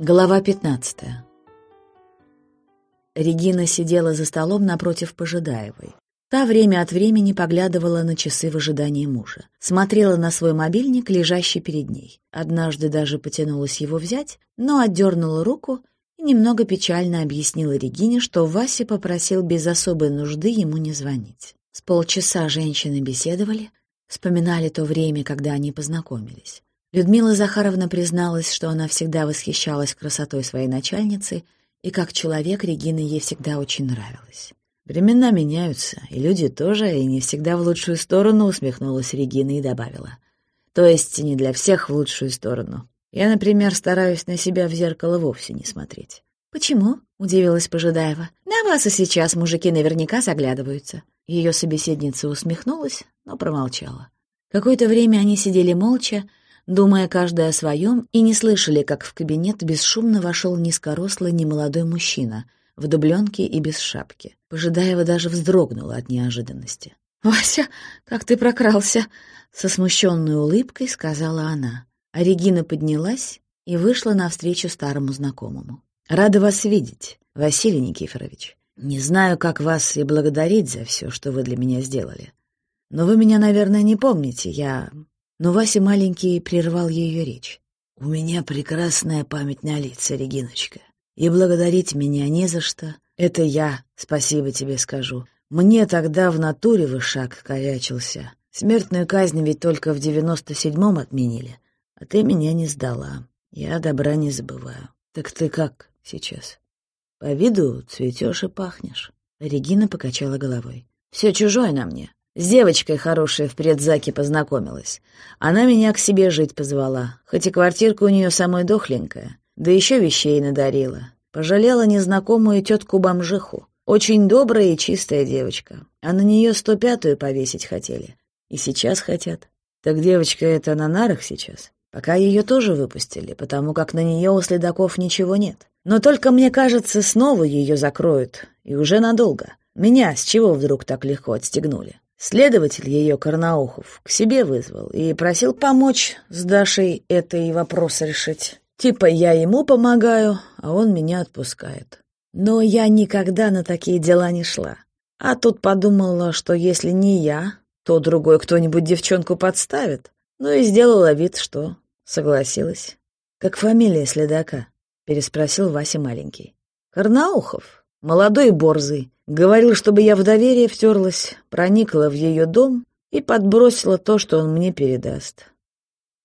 Глава 15 Регина сидела за столом напротив Пожидаевой. Та время от времени поглядывала на часы в ожидании мужа. Смотрела на свой мобильник, лежащий перед ней. Однажды даже потянулась его взять, но отдернула руку и немного печально объяснила Регине, что Вася попросил без особой нужды ему не звонить. С полчаса женщины беседовали, вспоминали то время, когда они познакомились. Людмила Захаровна призналась, что она всегда восхищалась красотой своей начальницы, и как человек Регина ей всегда очень нравилась. «Времена меняются, и люди тоже, и не всегда в лучшую сторону», — усмехнулась Регина и добавила. «То есть не для всех в лучшую сторону. Я, например, стараюсь на себя в зеркало вовсе не смотреть». «Почему?» — удивилась Пожидаева. «На вас и сейчас мужики наверняка заглядываются». Ее собеседница усмехнулась, но промолчала. Какое-то время они сидели молча, думая каждый о своем, и не слышали, как в кабинет бесшумно вошел низкорослый немолодой мужчина в дубленке и без шапки. Пожидаева даже вздрогнула от неожиданности. «Вася, как ты прокрался!» — со смущенной улыбкой сказала она. А Регина поднялась и вышла навстречу старому знакомому. «Рада вас видеть, Василий Никифорович. Не знаю, как вас и благодарить за все, что вы для меня сделали. Но вы меня, наверное, не помните. Я но Вася маленький прервал ее речь. «У меня прекрасная память на лица, Региночка, и благодарить меня не за что. Это я, спасибо тебе скажу. Мне тогда в натуре вышаг корячился. Смертную казнь ведь только в девяносто седьмом отменили, а ты меня не сдала. Я добра не забываю. Так ты как сейчас? По виду цветешь и пахнешь». Регина покачала головой. «Все чужое на мне. С девочкой хорошей в предзаке познакомилась. Она меня к себе жить позвала, хоть и квартирка у нее самая дохленькая, да еще вещей надарила. Пожалела незнакомую тетку-бомжиху. Очень добрая и чистая девочка. А на нее сто пятую повесить хотели. И сейчас хотят. Так девочка эта на нарах сейчас. Пока ее тоже выпустили, потому как на нее у следаков ничего нет. Но только, мне кажется, снова ее закроют. И уже надолго. Меня с чего вдруг так легко отстегнули? Следователь ее, Карнаухов, к себе вызвал и просил помочь с Дашей этой вопрос решить. Типа я ему помогаю, а он меня отпускает. Но я никогда на такие дела не шла. А тут подумала, что если не я, то другой кто-нибудь девчонку подставит. Ну и сделала вид, что согласилась. «Как фамилия следака?» — переспросил Вася маленький. «Карнаухов, молодой борзый. Говорил, чтобы я в доверие втерлась, проникла в ее дом и подбросила то, что он мне передаст.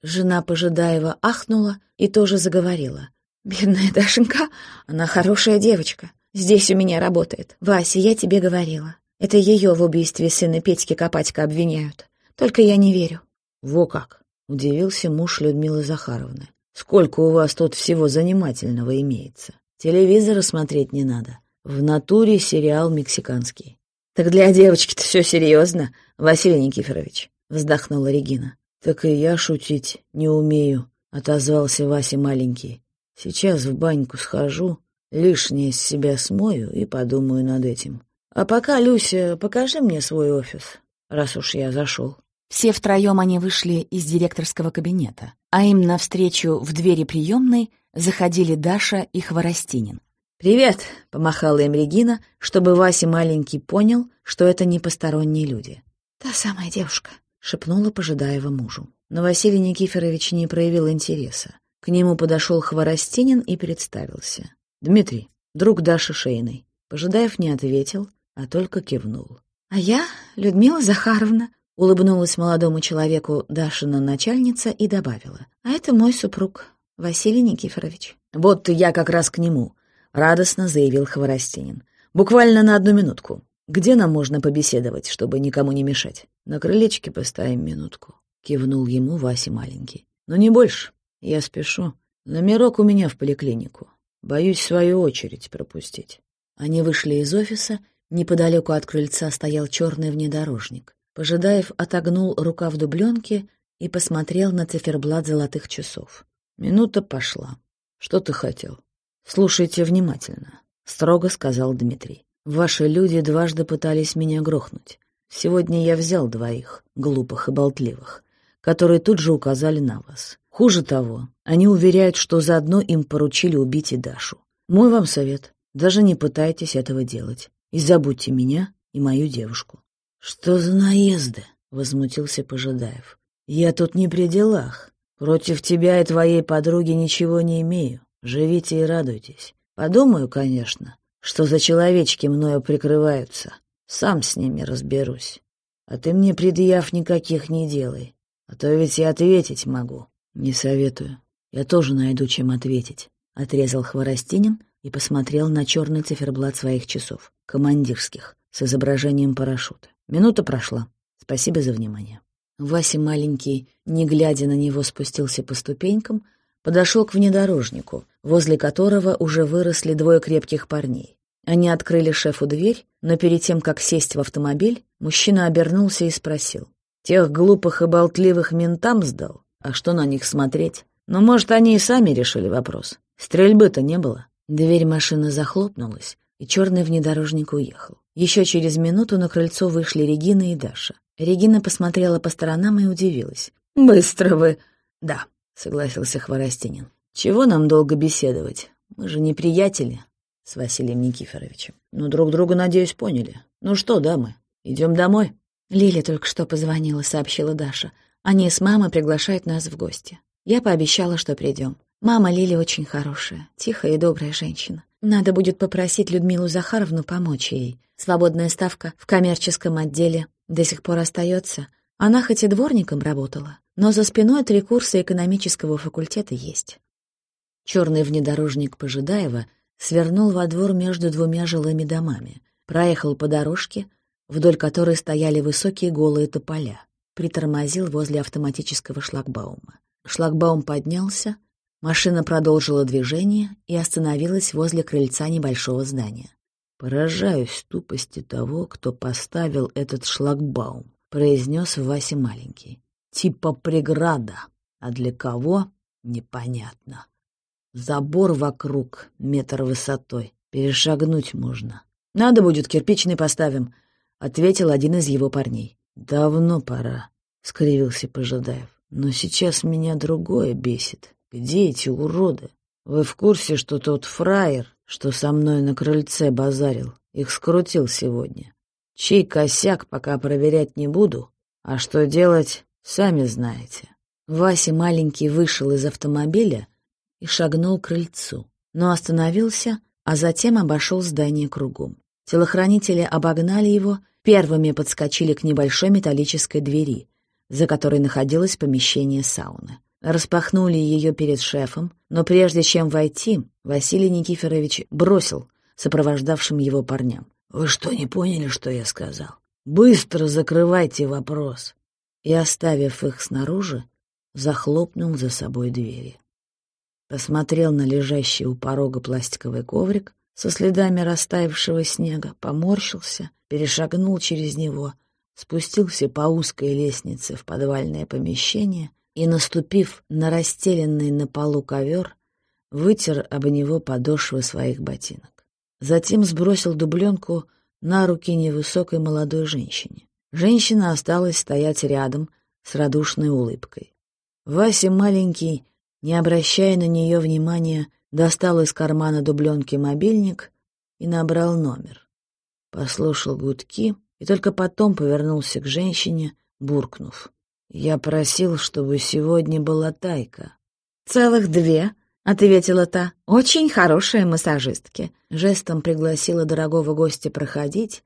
Жена Пожидаева ахнула и тоже заговорила. «Бедная Дашенька, она хорошая девочка. Здесь у меня работает. Вася, я тебе говорила. Это ее в убийстве сына Петьки Копатька обвиняют. Только я не верю». «Во как!» — удивился муж Людмилы Захаровны. «Сколько у вас тут всего занимательного имеется? Телевизора смотреть не надо. В натуре сериал мексиканский. «Так для девочки-то все серьезно, Василий Никифорович», — вздохнула Регина. «Так и я шутить не умею», — отозвался Вася маленький. «Сейчас в баньку схожу, лишнее с себя смою и подумаю над этим. А пока, Люся, покажи мне свой офис, раз уж я зашел». Все втроем они вышли из директорского кабинета, а им навстречу в двери приемной заходили Даша и Хворостинин. «Привет!» — помахала им Регина, чтобы Вася маленький понял, что это не посторонние люди. «Та самая девушка», — шепнула Пожидаева мужу. Но Василий Никифорович не проявил интереса. К нему подошел Хворостинин и представился. «Дмитрий, друг Даши Шейной». Пожидаев не ответил, а только кивнул. «А я Людмила Захаровна», — улыбнулась молодому человеку Дашина начальница и добавила. «А это мой супруг, Василий Никифорович». «Вот я как раз к нему», — радостно заявил Хворостинин. «Буквально на одну минутку. Где нам можно побеседовать, чтобы никому не мешать?» «На крылечке поставим минутку», — кивнул ему Вася маленький. «Но не больше. Я спешу. Номерок у меня в поликлинику. Боюсь свою очередь пропустить». Они вышли из офиса. Неподалеку от крыльца стоял черный внедорожник. Пожидаев отогнул рука в дубленке и посмотрел на циферблат золотых часов. Минута пошла. Что ты хотел? «Слушайте внимательно», — строго сказал Дмитрий. «Ваши люди дважды пытались меня грохнуть. Сегодня я взял двоих, глупых и болтливых, которые тут же указали на вас. Хуже того, они уверяют, что заодно им поручили убить и Дашу. Мой вам совет. Даже не пытайтесь этого делать. И забудьте меня и мою девушку. «Что за наезды?» — возмутился Пожидаев. «Я тут не при делах. Против тебя и твоей подруги ничего не имею. Живите и радуйтесь. Подумаю, конечно, что за человечки мною прикрываются. Сам с ними разберусь. А ты мне предъяв никаких не делай. А то ведь и ответить могу. Не советую. Я тоже найду, чем ответить. Отрезал Хворостинин и посмотрел на черный циферблат своих часов, командирских, с изображением парашюта. Минута прошла. Спасибо за внимание. Вася маленький, не глядя на него, спустился по ступенькам, подошел к внедорожнику, возле которого уже выросли двое крепких парней. Они открыли шефу дверь, но перед тем, как сесть в автомобиль, мужчина обернулся и спросил. «Тех глупых и болтливых ментам сдал? А что на них смотреть? Ну, может, они и сами решили вопрос. Стрельбы-то не было». Дверь машины захлопнулась, и черный внедорожник уехал. Еще через минуту на крыльцо вышли Регина и Даша. Регина посмотрела по сторонам и удивилась. «Быстро вы!» «Да», — согласился Хворостинин. «Чего нам долго беседовать? Мы же не приятели с Василием Никифоровичем. Но друг друга, надеюсь, поняли. Ну что, дамы, идем домой?» «Лиля только что позвонила», — сообщила Даша. «Они с мамой приглашают нас в гости. Я пообещала, что придем. Мама Лили очень хорошая, тихая и добрая женщина. Надо будет попросить Людмилу Захаровну помочь ей. Свободная ставка в коммерческом отделе до сих пор остается. Она хоть и дворником работала, но за спиной три курса экономического факультета есть». Черный внедорожник Пожидаева — свернул во двор между двумя жилыми домами, проехал по дорожке, вдоль которой стояли высокие голые тополя, притормозил возле автоматического шлагбаума. Шлагбаум поднялся, машина продолжила движение и остановилась возле крыльца небольшого здания. «Поражаюсь тупости того, кто поставил этот шлагбаум», — произнес Вася маленький. «Типа преграда, а для кого — непонятно». Забор вокруг, метр высотой. Перешагнуть можно. «Надо будет, кирпичный поставим», — ответил один из его парней. «Давно пора», — скривился Пожидаев. «Но сейчас меня другое бесит. Где эти уроды? Вы в курсе, что тот фраер, что со мной на крыльце базарил, их скрутил сегодня? Чей косяк пока проверять не буду, а что делать, сами знаете». Вася маленький вышел из автомобиля, и шагнул к крыльцу, но остановился, а затем обошел здание кругом. Телохранители обогнали его, первыми подскочили к небольшой металлической двери, за которой находилось помещение сауны. Распахнули ее перед шефом, но прежде чем войти, Василий Никифорович бросил сопровождавшим его парням. «Вы что, не поняли, что я сказал? Быстро закрывайте вопрос!» И, оставив их снаружи, захлопнул за собой двери посмотрел на лежащий у порога пластиковый коврик со следами растаявшего снега, поморщился, перешагнул через него, спустился по узкой лестнице в подвальное помещение и, наступив на расстеленный на полу ковер, вытер об него подошвы своих ботинок. Затем сбросил дубленку на руки невысокой молодой женщине. Женщина осталась стоять рядом с радушной улыбкой. Вася маленький не обращая на нее внимания, достал из кармана дубленки мобильник и набрал номер. Послушал гудки и только потом повернулся к женщине, буркнув. «Я просил, чтобы сегодня была тайка». «Целых две», — ответила та. «Очень хорошие массажистки». Жестом пригласила дорогого гостя проходить,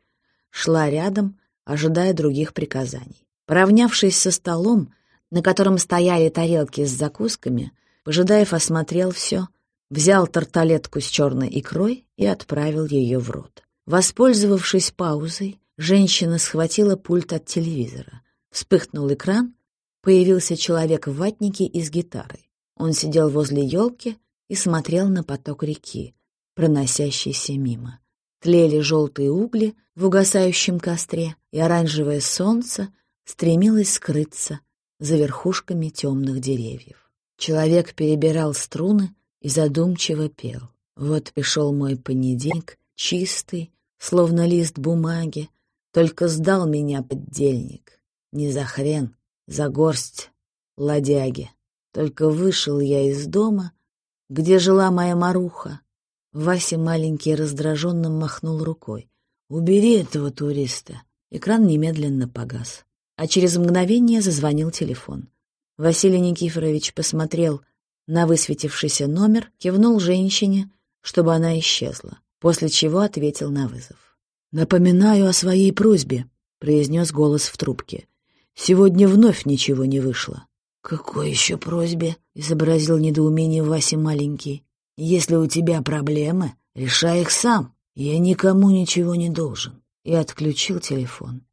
шла рядом, ожидая других приказаний. Поравнявшись со столом, на котором стояли тарелки с закусками, Пожидаев осмотрел все, взял тарталетку с черной икрой и отправил ее в рот. Воспользовавшись паузой, женщина схватила пульт от телевизора. Вспыхнул экран, появился человек в ватнике и с гитарой. Он сидел возле елки и смотрел на поток реки, проносящийся мимо. Тлели желтые угли в угасающем костре, и оранжевое солнце стремилось скрыться за верхушками темных деревьев. Человек перебирал струны и задумчиво пел. Вот пришел мой понедельник, чистый, словно лист бумаги, только сдал меня поддельник. Не за хрен, за горсть ладяги. Только вышел я из дома, где жила моя маруха. Вася маленький раздраженно махнул рукой. «Убери этого туриста!» Экран немедленно погас. А через мгновение зазвонил телефон. Василий Никифорович посмотрел на высветившийся номер, кивнул женщине, чтобы она исчезла, после чего ответил на вызов. «Напоминаю о своей просьбе», — произнес голос в трубке. «Сегодня вновь ничего не вышло». «Какой еще просьбе?» — изобразил недоумение Вася маленький. «Если у тебя проблемы, решай их сам. Я никому ничего не должен». И отключил телефон.